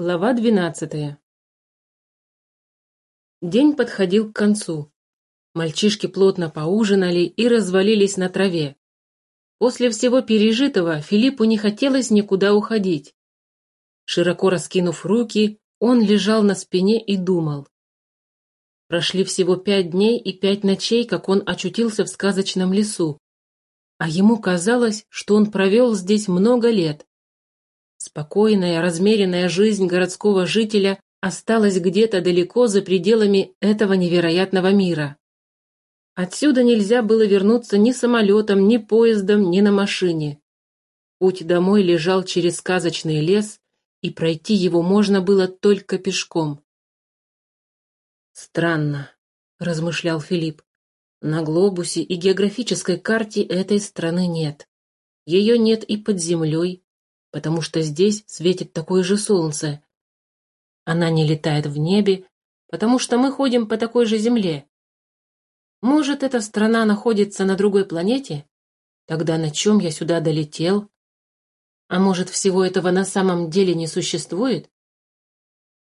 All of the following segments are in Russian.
Глава двенадцатая День подходил к концу. Мальчишки плотно поужинали и развалились на траве. После всего пережитого Филиппу не хотелось никуда уходить. Широко раскинув руки, он лежал на спине и думал. Прошли всего пять дней и пять ночей, как он очутился в сказочном лесу. А ему казалось, что он провел здесь много лет. Спокойная, размеренная жизнь городского жителя осталась где-то далеко за пределами этого невероятного мира. Отсюда нельзя было вернуться ни самолетом, ни поездом, ни на машине. Путь домой лежал через сказочный лес, и пройти его можно было только пешком. «Странно», — размышлял Филипп. «На глобусе и географической карте этой страны нет. Ее нет и под землей, потому что здесь светит такое же солнце. Она не летает в небе, потому что мы ходим по такой же земле. Может, эта страна находится на другой планете? Тогда на чем я сюда долетел? А может, всего этого на самом деле не существует?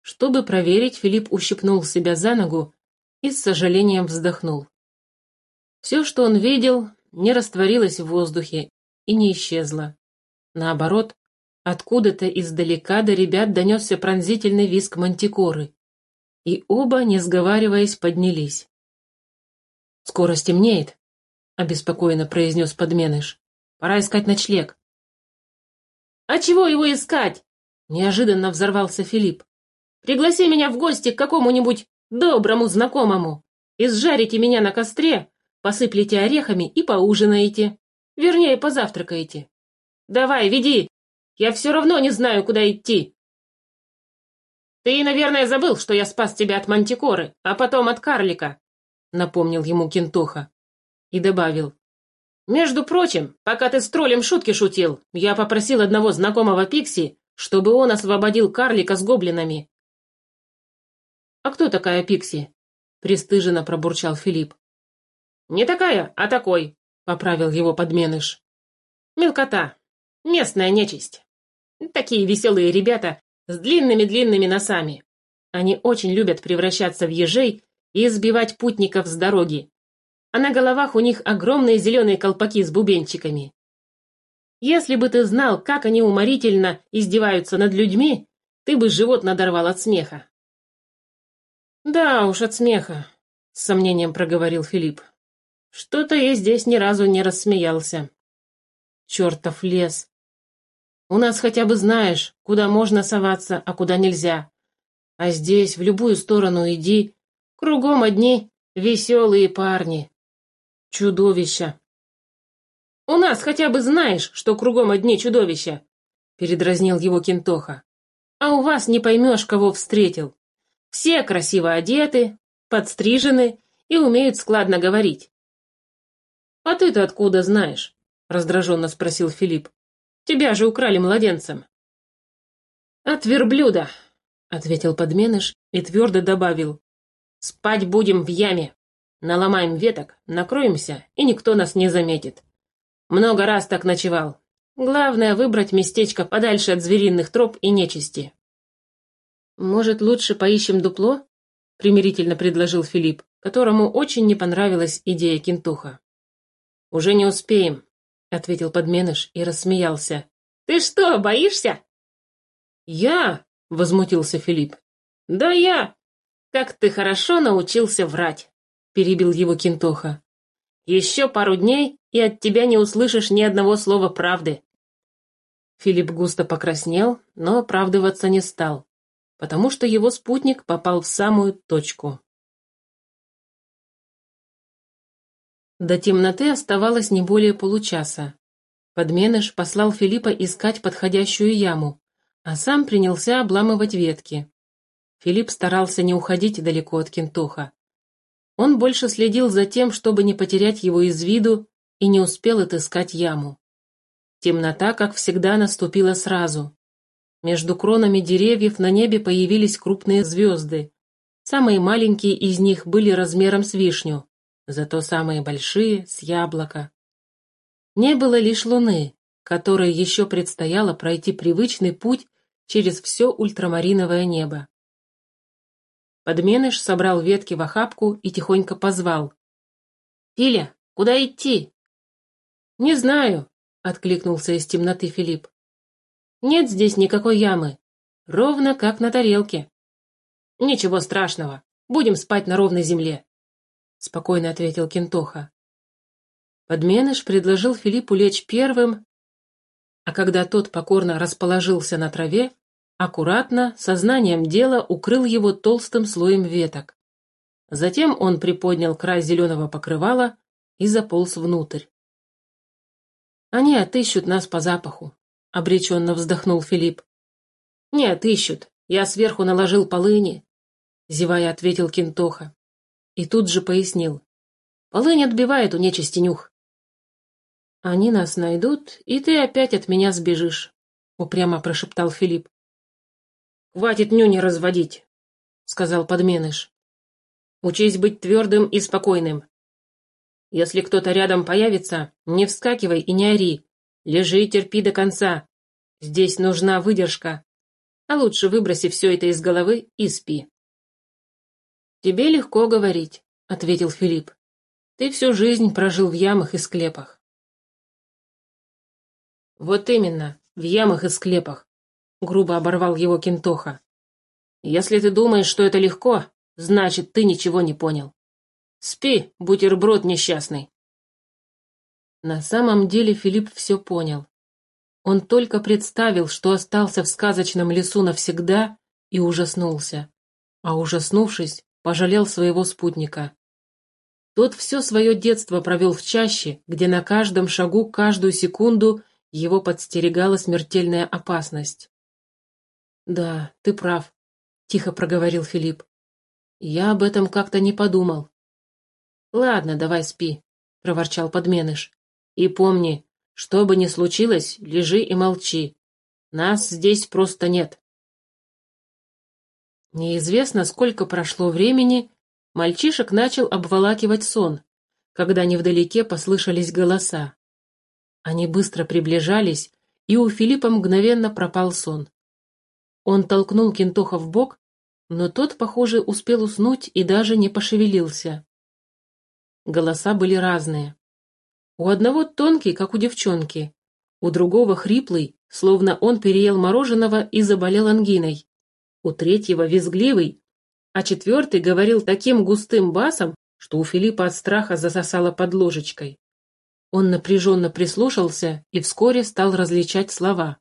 Чтобы проверить, Филипп ущипнул себя за ногу и с сожалением вздохнул. Все, что он видел, не растворилось в воздухе и не исчезло. Наоборот, Откуда-то издалека до ребят донесся пронзительный визг мантикоры. И оба, не сговариваясь, поднялись. «Скоро стемнеет», — обеспокоенно произнес подменыш. «Пора искать ночлег». «А чего его искать?» — неожиданно взорвался Филипп. «Пригласи меня в гости к какому-нибудь доброму знакомому. Изжарите меня на костре, посыплете орехами и поужинаете. Вернее, позавтракаете. Давай, веди!» Я все равно не знаю, куда идти. Ты, наверное, забыл, что я спас тебя от мантикоры, а потом от карлика, напомнил ему Кентоха. И добавил. Между прочим, пока ты с троллем шутки шутил, я попросил одного знакомого Пикси, чтобы он освободил карлика с гоблинами. «А кто такая Пикси?» — пристыженно пробурчал Филипп. «Не такая, а такой», — поправил его подменыш. «Мелкота. Местная нечисть». Такие веселые ребята с длинными-длинными носами. Они очень любят превращаться в ежей и сбивать путников с дороги. А на головах у них огромные зеленые колпаки с бубенчиками. Если бы ты знал, как они уморительно издеваются над людьми, ты бы живот надорвал от смеха. «Да уж, от смеха», — с сомнением проговорил Филипп. «Что-то я здесь ни разу не рассмеялся». «Чертов лес! У нас хотя бы знаешь, куда можно соваться, а куда нельзя. А здесь в любую сторону иди, кругом одни веселые парни. Чудовища. У нас хотя бы знаешь, что кругом одни чудовища, передразнил его Кентоха. А у вас не поймешь, кого встретил. Все красиво одеты, подстрижены и умеют складно говорить. «А ты-то откуда знаешь?» — раздраженно спросил Филипп. Тебя же украли младенцем. От верблюда, ответил подменыш и твердо добавил. Спать будем в яме. Наломаем веток, накроемся, и никто нас не заметит. Много раз так ночевал. Главное выбрать местечко подальше от звериных троп и нечисти. Может, лучше поищем дупло? примирительно предложил Филипп, которому очень не понравилась идея Кентуха. Уже не успеем, — ответил подменыш и рассмеялся. «Ты что, боишься?» «Я?» — возмутился Филипп. «Да я!» «Как ты хорошо научился врать!» — перебил его Кинтоха. «Еще пару дней, и от тебя не услышишь ни одного слова правды». Филипп густо покраснел, но оправдываться не стал, потому что его спутник попал в самую точку. До темноты оставалось не более получаса. Подменыш послал Филиппа искать подходящую яму, а сам принялся обламывать ветки. Филипп старался не уходить далеко от Кентоха. Он больше следил за тем, чтобы не потерять его из виду, и не успел отыскать яму. Темнота, как всегда, наступила сразу. Между кронами деревьев на небе появились крупные звезды. Самые маленькие из них были размером с вишню, зато самые большие — с яблоко. Не было лишь луны, которой еще предстояло пройти привычный путь через все ультрамариновое небо. Подменыш собрал ветки в охапку и тихонько позвал. «Филя, куда идти?» «Не знаю», — откликнулся из темноты Филипп. «Нет здесь никакой ямы. Ровно как на тарелке». «Ничего страшного. Будем спать на ровной земле», — спокойно ответил Кентоха. Подменыш предложил Филиппу лечь первым, а когда тот покорно расположился на траве, аккуратно, сознанием дела укрыл его толстым слоем веток. Затем он приподнял край зеленого покрывала и заполз внутрь. «Они отыщут нас по запаху», — обреченно вздохнул Филипп. «Не отыщут. Я сверху наложил полыни», — зевая ответил Кентоха. И тут же пояснил. «Полынь отбивает у нечисти нюх». «Они нас найдут, и ты опять от меня сбежишь», — упрямо прошептал Филипп. «Хватит нюни разводить», — сказал подменыш. «Учись быть твердым и спокойным. Если кто-то рядом появится, не вскакивай и не ори. Лежи и терпи до конца. Здесь нужна выдержка. А лучше выброси все это из головы и спи». «Тебе легко говорить», — ответил Филипп. «Ты всю жизнь прожил в ямах и склепах. «Вот именно, в ямах и склепах», — грубо оборвал его Кентоха. «Если ты думаешь, что это легко, значит, ты ничего не понял. Спи, бутерброд несчастный». На самом деле Филипп все понял. Он только представил, что остался в сказочном лесу навсегда, и ужаснулся. А ужаснувшись, пожалел своего спутника. Тот все свое детство провел в чаще, где на каждом шагу каждую секунду его подстерегала смертельная опасность. «Да, ты прав», — тихо проговорил Филипп. «Я об этом как-то не подумал». «Ладно, давай спи», — проворчал подменыш. «И помни, что бы ни случилось, лежи и молчи. Нас здесь просто нет». Неизвестно, сколько прошло времени, мальчишек начал обволакивать сон, когда невдалеке послышались голоса. Они быстро приближались, и у Филиппа мгновенно пропал сон. Он толкнул Кентоха в бок, но тот, похоже, успел уснуть и даже не пошевелился. Голоса были разные. У одного тонкий, как у девчонки, у другого хриплый, словно он переел мороженого и заболел ангиной, у третьего визгливый, а четвертый говорил таким густым басом, что у Филиппа от страха засосало под ложечкой. Он напряженно прислушался и вскоре стал различать слова.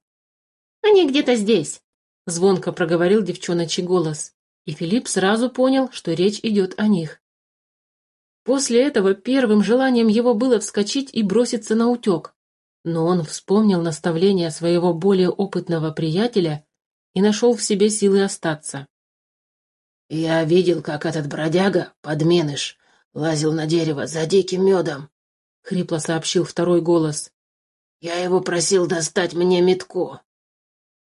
«Они где-то здесь», — звонко проговорил девчоночий голос, и Филипп сразу понял, что речь идет о них. После этого первым желанием его было вскочить и броситься на утек, но он вспомнил наставление своего более опытного приятеля и нашел в себе силы остаться. «Я видел, как этот бродяга, подменыш, лазил на дерево за диким медом», — хрипло сообщил второй голос. «Я его просил достать мне метку.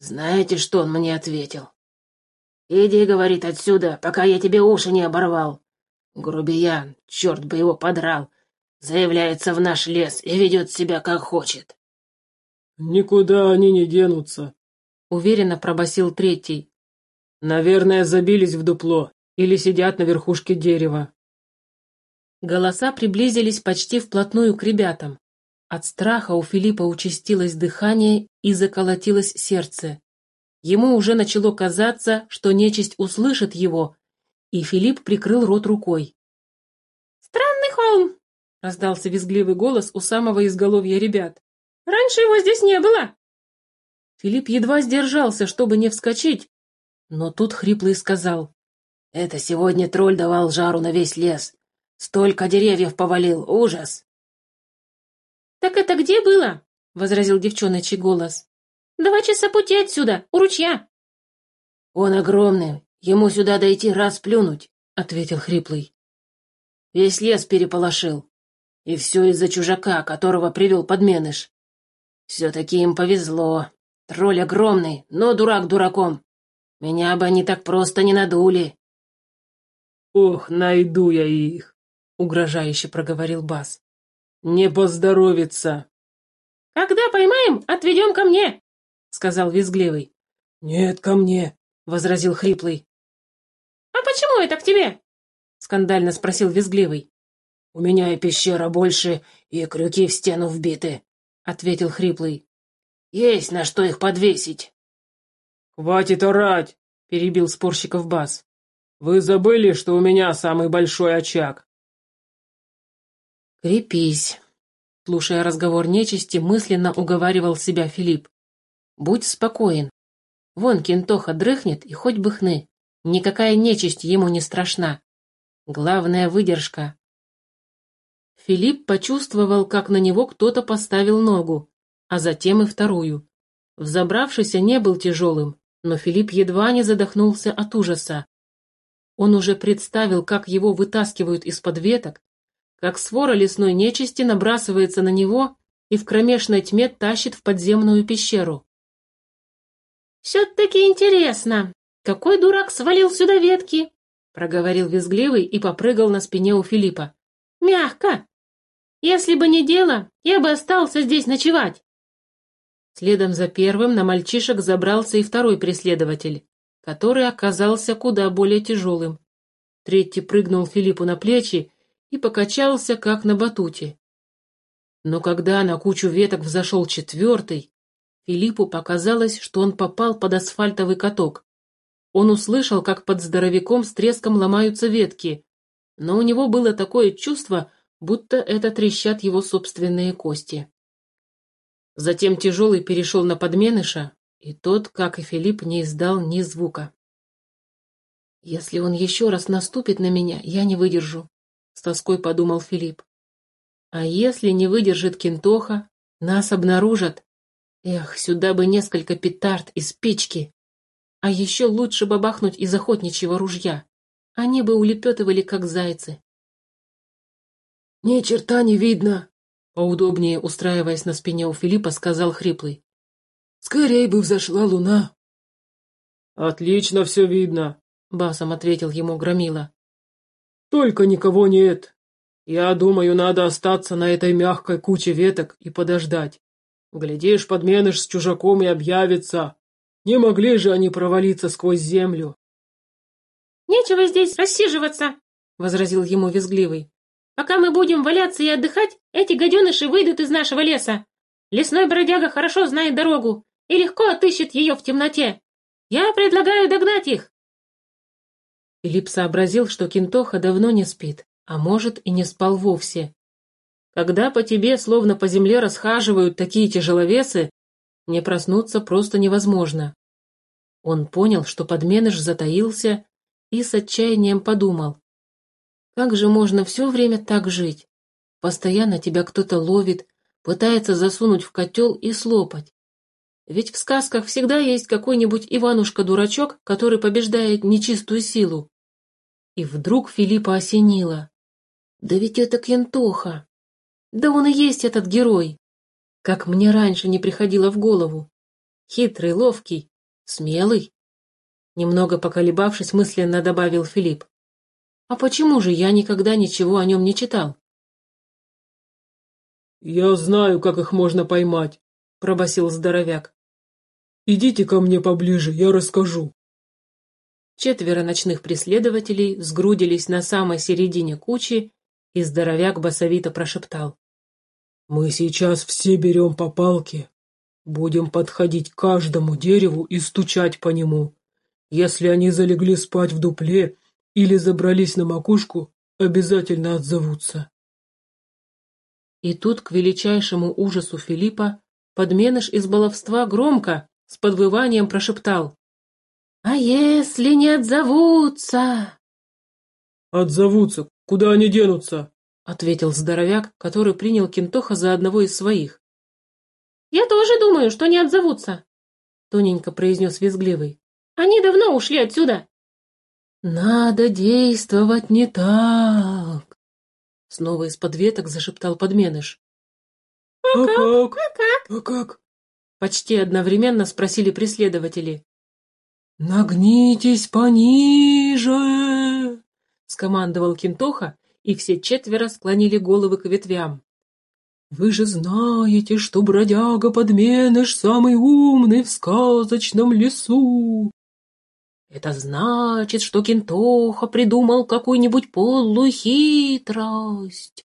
Знаете, что он мне ответил? Иди, — говорит, — отсюда, пока я тебе уши не оборвал. Грубиян, черт бы его подрал, заявляется в наш лес и ведет себя как хочет». «Никуда они не денутся», — уверенно пробасил третий. «Наверное, забились в дупло или сидят на верхушке дерева». Голоса приблизились почти вплотную к ребятам. От страха у Филиппа участилось дыхание и заколотилось сердце. Ему уже начало казаться, что нечисть услышит его, и Филипп прикрыл рот рукой. «Странный холм!» — раздался визгливый голос у самого изголовья ребят. «Раньше его здесь не было!» Филипп едва сдержался, чтобы не вскочить, но тут хриплый сказал. «Это сегодня тролль давал жару на весь лес. Столько деревьев повалил, ужас!» «Так это где было?» — возразил девчоночий голос. «Два часа пути отсюда, у ручья». «Он огромный, ему сюда дойти раз плюнуть», — ответил хриплый. «Весь лес переполошил. И все из-за чужака, которого привел подменыш. Все-таки им повезло. Тролль огромный, но дурак дураком. Меня бы они так просто не надули». «Ох, найду я их!» угрожающе проговорил Бас. «Не поздоровится!» «Когда поймаем, отведем ко мне!» — сказал Визгливый. «Нет, ко мне», — возразил хриплый. «А почему это к тебе?» — скандально спросил визгливый. «У меня и пещера больше, и крюки в стену вбиты», — ответил хриплый. «Есть на что их подвесить». «Хватит орать!» — перебил спорщиков бас. «Вы забыли, что у меня самый большой очаг?» «Крепись!» — слушая разговор нечисти, мысленно уговаривал себя Филипп. «Будь спокоен. Вон Кентоха дрыхнет, и хоть бы хны. Никакая нечисть ему не страшна. Главная выдержка». Филипп почувствовал, как на него кто-то поставил ногу, а затем и вторую. Взобравшийся не был тяжелым, но Филипп едва не задохнулся от ужаса. Он уже представил, как его вытаскивают из-под веток, как свора лесной нечисти набрасывается на него и в кромешной тьме тащит в подземную пещеру. «Все-таки интересно, какой дурак свалил сюда ветки?» проговорил визгливый и попрыгал на спине у Филиппа. «Мягко! Если бы не дело, я бы остался здесь ночевать!» Следом за первым на мальчишек забрался и второй преследователь, который оказался куда более тяжелым. Третий прыгнул Филиппу на плечи и покачался, как на батуте. Но когда на кучу веток взошел четвертый, Филиппу показалось, что он попал под асфальтовый каток. Он услышал, как под здоровяком с треском ломаются ветки, но у него было такое чувство, будто это трещат его собственные кости. Затем тяжелый перешел на подменыша, и тот, как и Филипп, не издал ни звука. «Если он еще раз наступит на меня, я не выдержу», — с тоской подумал Филипп. «А если не выдержит Кентоха, нас обнаружат. Эх, сюда бы несколько петард из печки. А еще лучше бабахнуть из охотничьего ружья. Они бы улепетывали, как зайцы». «Ни черта не видно», Поудобнее устраиваясь на спине у Филиппа, сказал хриплый. «Скорей бы взошла луна!» «Отлично все видно», — басом ответил ему Громила. «Только никого нет. Я думаю, надо остаться на этой мягкой куче веток и подождать. Глядишь, подменыш с чужаком и объявится. Не могли же они провалиться сквозь землю». «Нечего здесь рассиживаться», — возразил ему визгливый. Пока мы будем валяться и отдыхать, эти гаденыши выйдут из нашего леса. Лесной бродяга хорошо знает дорогу и легко отыщет ее в темноте. Я предлагаю догнать их. Филипп сообразил, что Кинтоха давно не спит, а может и не спал вовсе. Когда по тебе, словно по земле, расхаживают такие тяжеловесы, не проснуться просто невозможно. Он понял, что подменыш затаился и с отчаянием подумал. Как же можно все время так жить? Постоянно тебя кто-то ловит, пытается засунуть в котел и слопать. Ведь в сказках всегда есть какой-нибудь Иванушка-дурачок, который побеждает нечистую силу. И вдруг Филиппа осенило. Да ведь это Кентоха. Да он и есть этот герой. Как мне раньше не приходило в голову. Хитрый, ловкий, смелый. Немного поколебавшись, мысленно добавил Филипп. А почему же я никогда ничего о нем не читал? «Я знаю, как их можно поймать», — пробасил здоровяк. «Идите ко мне поближе, я расскажу». Четверо ночных преследователей сгрудились на самой середине кучи, и здоровяк басовито прошептал. «Мы сейчас все берем по палке. Будем подходить к каждому дереву и стучать по нему. Если они залегли спать в дупле, или забрались на макушку, обязательно отзовутся. И тут, к величайшему ужасу Филиппа, подменыш из баловства громко, с подвыванием прошептал. «А если не отзовутся?» «Отзовутся. Куда они денутся?» — ответил здоровяк, который принял Кентоха за одного из своих. «Я тоже думаю, что не отзовутся», — тоненько произнес Визгливый. «Они давно ушли отсюда». «Надо действовать не так!» Снова из-под веток зашептал подменыш. «А как? А как? А как?» Почти одновременно спросили преследователи. «Нагнитесь пониже!» Скомандовал Кинтоха, и все четверо склонили головы к ветвям. Вы же знаете, что бродяга-подменыш самый умный в сказочном лесу. Это значит, что Кентоха придумал какую-нибудь подлую хитрость.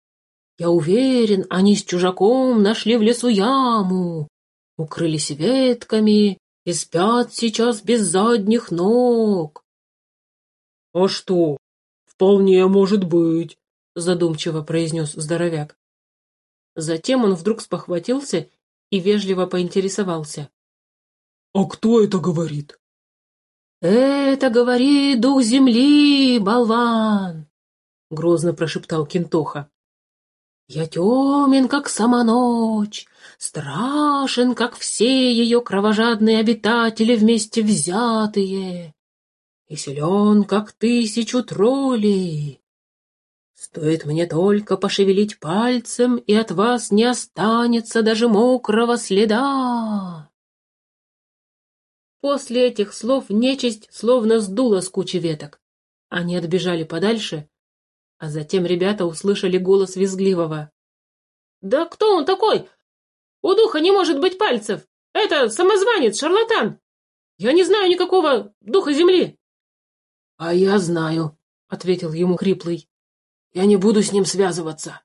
Я уверен, они с чужаком нашли в лесу яму, укрылись ветками и спят сейчас без задних ног. — А что? Вполне может быть, — задумчиво произнес здоровяк. Затем он вдруг спохватился и вежливо поинтересовался. — А кто это говорит? «Это, говорит, дух земли, болван!» — грозно прошептал Кентоха. «Я темен, как сама ночь, страшен, как все ее кровожадные обитатели вместе взятые, и силен, как тысячу троллей. Стоит мне только пошевелить пальцем, и от вас не останется даже мокрого следа». После этих слов нечисть словно сдула с кучи веток. Они отбежали подальше, а затем ребята услышали голос визгливого. «Да кто он такой? У духа не может быть пальцев! Это самозванец, шарлатан! Я не знаю никакого духа земли!» «А я знаю», — ответил ему хриплый. «Я не буду с ним связываться».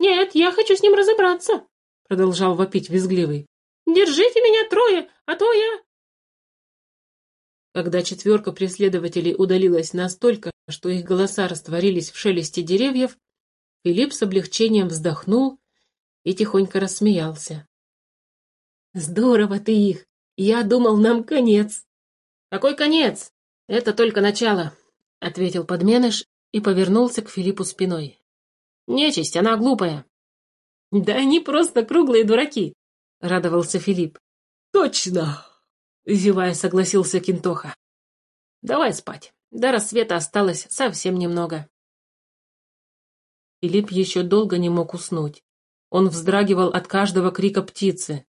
«Нет, я хочу с ним разобраться», — продолжал вопить визгливый. «Держите меня трое, а то я...» Когда четверка преследователей удалилась настолько, что их голоса растворились в шелесте деревьев, Филипп с облегчением вздохнул и тихонько рассмеялся. «Здорово ты их! Я думал, нам конец!» «Какой конец? Это только начало!» — ответил подменыш и повернулся к Филиппу спиной. «Нечисть, она глупая!» «Да они просто круглые дураки!» — радовался Филипп. «Точно!» Зевая, согласился Кинтоха. Давай спать. До рассвета осталось совсем немного. Филипп еще долго не мог уснуть. Он вздрагивал от каждого крика птицы.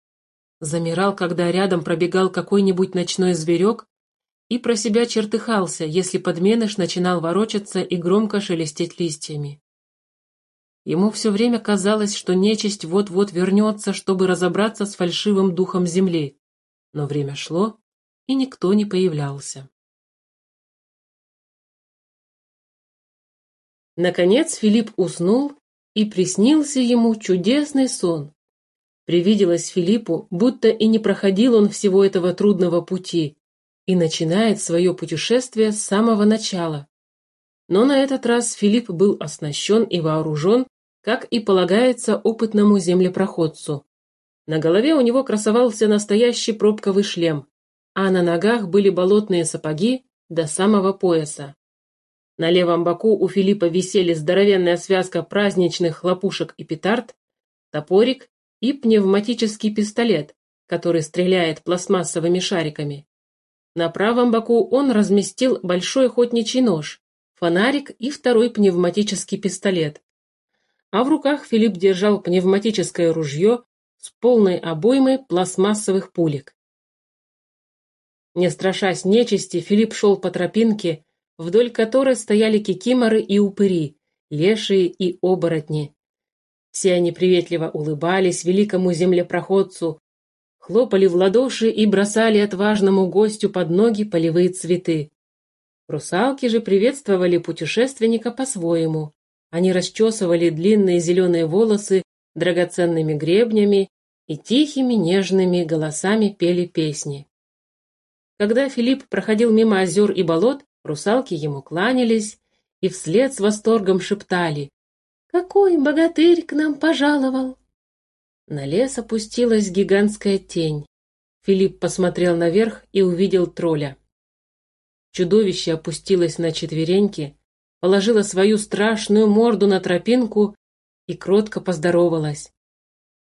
Замирал, когда рядом пробегал какой-нибудь ночной зверек и про себя чертыхался, если подменыш начинал ворочаться и громко шелестеть листьями. Ему все время казалось, что нечисть вот-вот вернется, чтобы разобраться с фальшивым духом земли но время шло, и никто не появлялся. Наконец Филипп уснул, и приснился ему чудесный сон. Привиделось Филиппу, будто и не проходил он всего этого трудного пути, и начинает свое путешествие с самого начала. Но на этот раз Филипп был оснащен и вооружен, как и полагается опытному землепроходцу. На голове у него красовался настоящий пробковый шлем, а на ногах были болотные сапоги до самого пояса. На левом боку у Филиппа висели здоровенная связка праздничных хлопушек и петард, топорик и пневматический пистолет, который стреляет пластмассовыми шариками. На правом боку он разместил большой охотничий нож, фонарик и второй пневматический пистолет. А в руках Филипп держал пневматическое ружье с полной обоймой пластмассовых пулек. Не страшась нечисти, Филипп шел по тропинке, вдоль которой стояли кикиморы и упыри, лешие и оборотни. Все они приветливо улыбались великому землепроходцу, хлопали в ладоши и бросали отважному гостю под ноги полевые цветы. Русалки же приветствовали путешественника по-своему. Они расчесывали длинные зеленые волосы драгоценными гребнями и тихими нежными голосами пели песни. Когда Филипп проходил мимо озер и болот, русалки ему кланялись и вслед с восторгом шептали «Какой богатырь к нам пожаловал!» На лес опустилась гигантская тень. Филипп посмотрел наверх и увидел тролля. Чудовище опустилось на четвереньки, положило свою страшную морду на тропинку и кротко поздоровалась.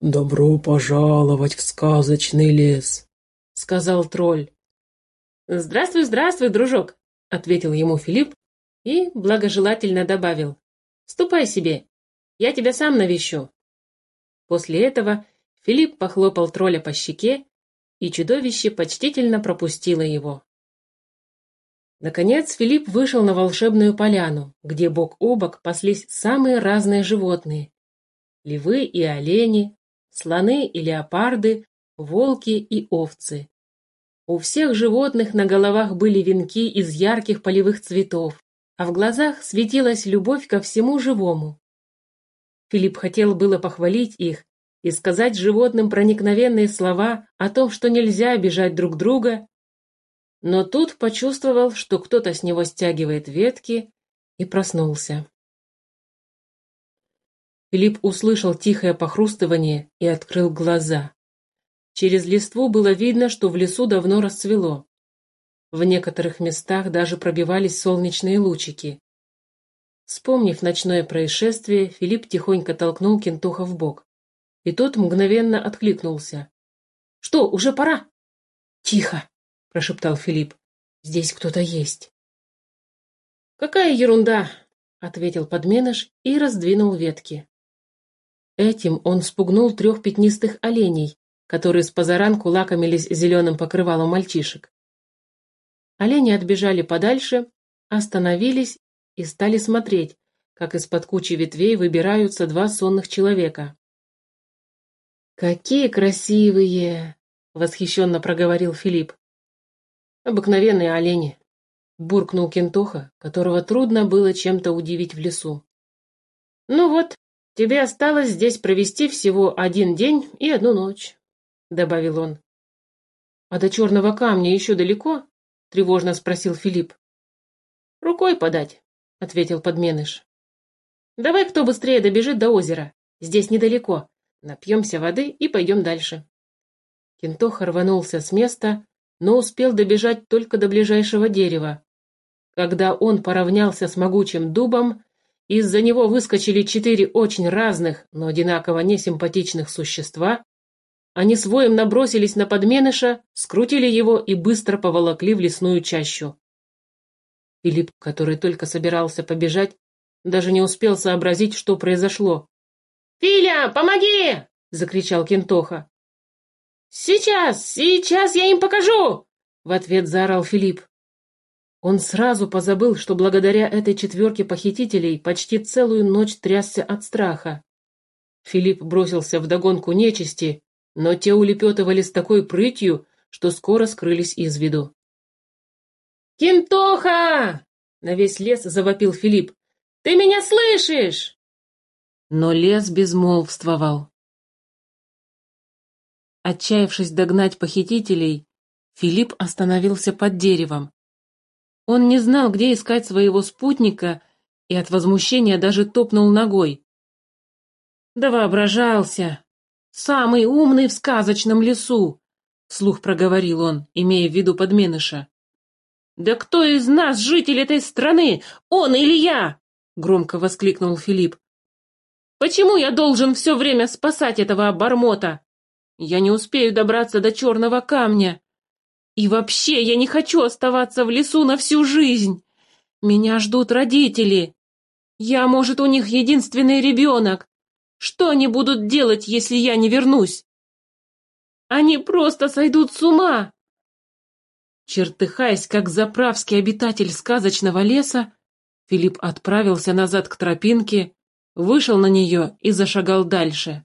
«Добро пожаловать в сказочный лес», — сказал тролль. «Здравствуй, здравствуй, дружок», — ответил ему Филипп и благожелательно добавил. «Ступай себе, я тебя сам навещу». После этого Филипп похлопал тролля по щеке, и чудовище почтительно пропустило его. Наконец Филипп вышел на волшебную поляну, где бок о бок паслись самые разные животные. львы и олени, слоны и леопарды, волки и овцы. У всех животных на головах были венки из ярких полевых цветов, а в глазах светилась любовь ко всему живому. Филипп хотел было похвалить их и сказать животным проникновенные слова о том, что нельзя обижать друг друга, но тут почувствовал, что кто-то с него стягивает ветки, и проснулся. Филипп услышал тихое похрустывание и открыл глаза. Через листву было видно, что в лесу давно расцвело. В некоторых местах даже пробивались солнечные лучики. Вспомнив ночное происшествие, Филипп тихонько толкнул Кентуха в бок. И тот мгновенно откликнулся. «Что, уже пора?» «Тихо!» – прошептал Филипп. «Здесь кто-то есть». «Какая ерунда!» – ответил подменыш и раздвинул ветки. Этим он спугнул трех пятнистых оленей, которые с позаранку лакомились зеленым покрывалом мальчишек. Олени отбежали подальше, остановились и стали смотреть, как из-под кучи ветвей выбираются два сонных человека. «Какие красивые!» — восхищенно проговорил Филипп. «Обыкновенные олени», — буркнул Кентоха, которого трудно было чем-то удивить в лесу. «Ну вот, тебе осталось здесь провести всего один день и одну ночь добавил он. «А до черного камня еще далеко?» — тревожно спросил Филипп. «Рукой подать», — ответил подменыш. «Давай кто быстрее добежит до озера. Здесь недалеко. Напьемся воды и пойдем дальше». Кентоха рванулся с места, но успел добежать только до ближайшего дерева. Когда он поравнялся с могучим дубом, из-за него выскочили четыре очень разных, но одинаково несимпатичных существа они с воем набросились на подменыша, скрутили его и быстро поволокли в лесную чащу. Филипп, который только собирался побежать, даже не успел сообразить, что произошло. «Филя, помоги!» — закричал Кентоха. «Сейчас, сейчас я им покажу!» — в ответ заорал Филипп. Он сразу позабыл, что благодаря этой четверке похитителей почти целую ночь трясся от страха. Филипп бросился в догонку нечисти, но те улепетывали с такой прытью, что скоро скрылись из виду. «Кентоха!» — на весь лес завопил Филипп. «Ты меня слышишь?» Но лес безмолвствовал. Отчаявшись догнать похитителей, Филипп остановился под деревом. Он не знал, где искать своего спутника, и от возмущения даже топнул ногой. «Да воображался!» «Самый умный в сказочном лесу!» — вслух проговорил он, имея в виду подменыша. «Да кто из нас житель этой страны, он или я?» — громко воскликнул Филипп. «Почему я должен все время спасать этого обормота? Я не успею добраться до черного камня. И вообще я не хочу оставаться в лесу на всю жизнь. Меня ждут родители. Я, может, у них единственный ребенок. Что они будут делать, если я не вернусь? Они просто сойдут с ума!» Чертыхаясь, как заправский обитатель сказочного леса, Филипп отправился назад к тропинке, вышел на нее и зашагал дальше.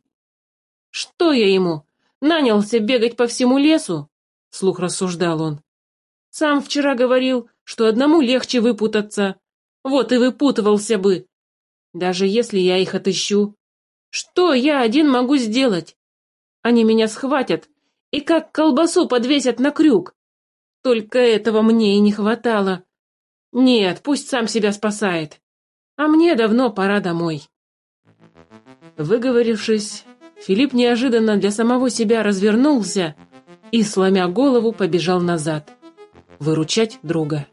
«Что я ему? Нанялся бегать по всему лесу?» — слух рассуждал он. «Сам вчера говорил, что одному легче выпутаться. Вот и выпутывался бы. Даже если я их отыщу, что я один могу сделать? Они меня схватят и как колбасу подвесят на крюк. Только этого мне и не хватало. Нет, пусть сам себя спасает. А мне давно пора домой. Выговорившись, Филипп неожиданно для самого себя развернулся и, сломя голову, побежал назад. Выручать друга.